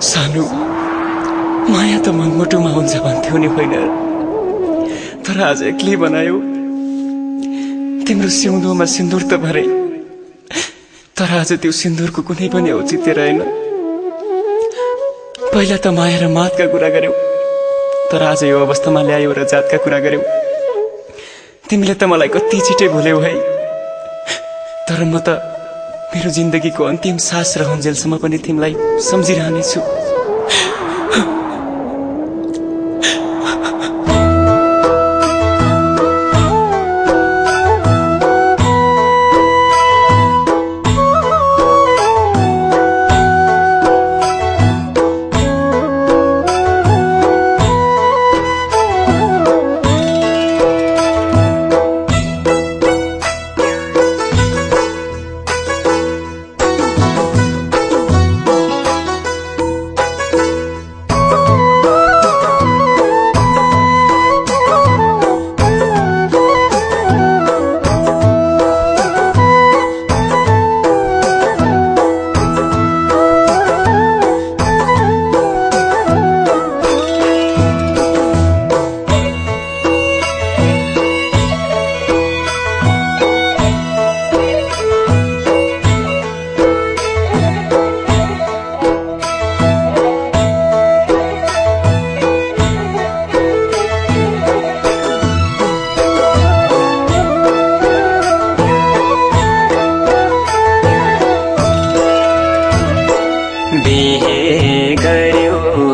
सानो माया त मनमुटुमा हुन्छ भन्थ्यौ नि होइन? तर आज एक्लै बनायो। तिम्रो सिउँदोमा सिन्दुर त भरे। तर आज त्यो सिन्दुरको कुनै पनि औचित्य रहेन। पहिला त माया र मातका कुरा गर्यौ। तर आज यो अवस्थामा ल्यायो र जातका कुरा गर्यौ। तिमीले त मलाई कति छिटै भुल्यौ है। तर म त मेरो जिन्दगीको अन्तिम सास रहन्जेलसम्म पनि तिमीलाई सम्झिरहनेछु।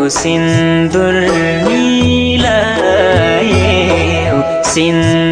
सिन्दुर मिलायो सिन्दुर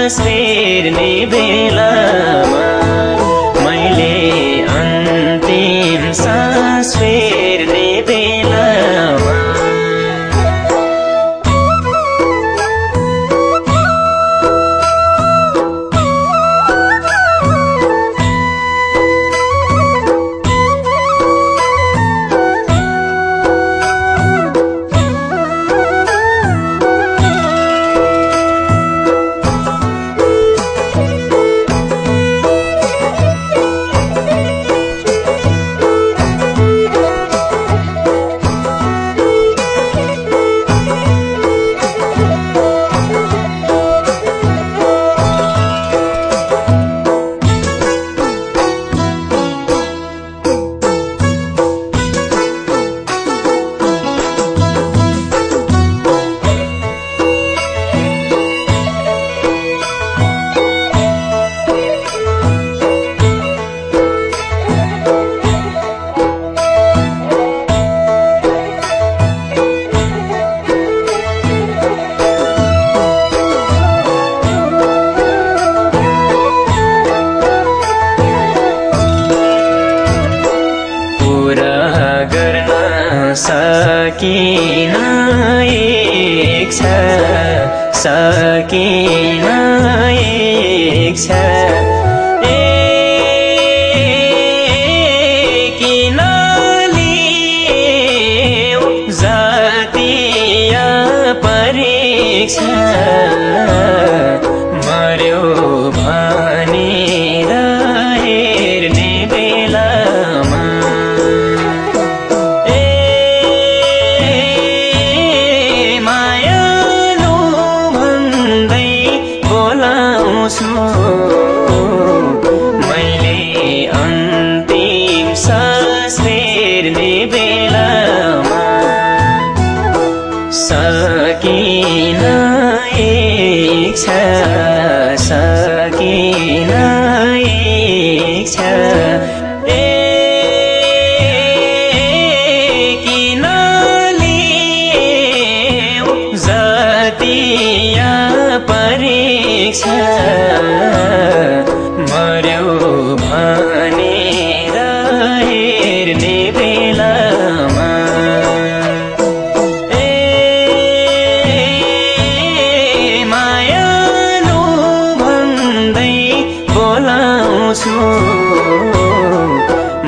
सास फेर्ने सकिन इच्छा सकिन इच्छा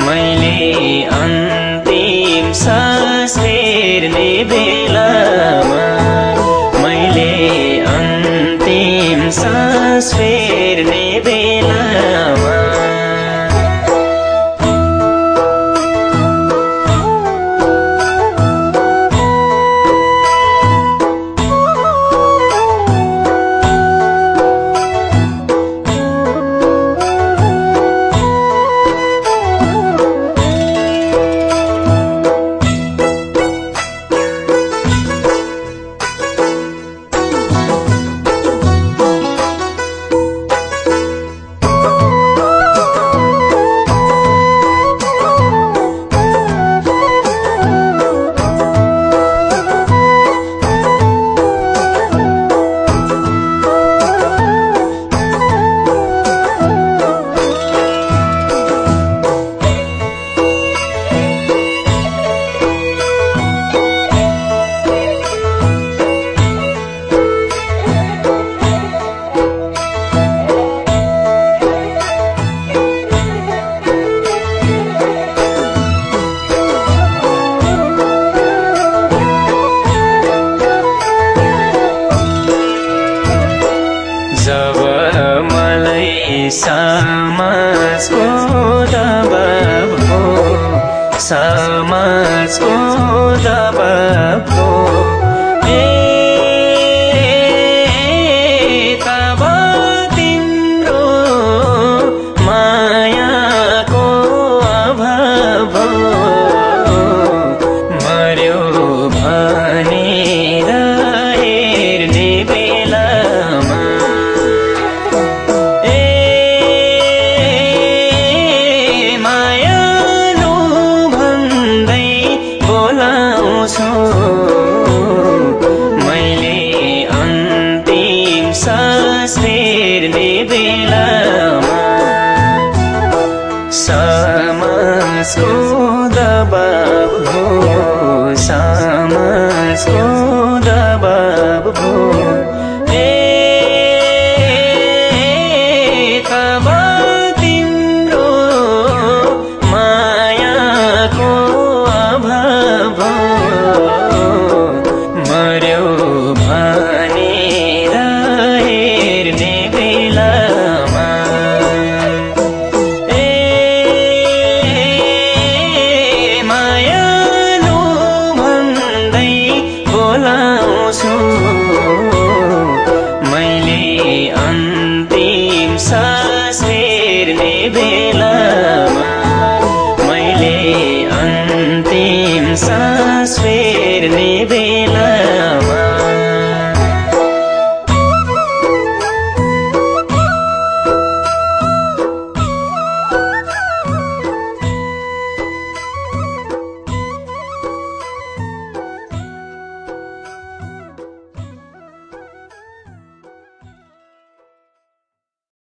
मैले अन्तिम सास फेर्ने बेलामा मैले अन्तिम सास फेर्ने समाजको दबाब हो। समाजको सामासको दबाब भो दबाब भो मायाको अभाव आउँछु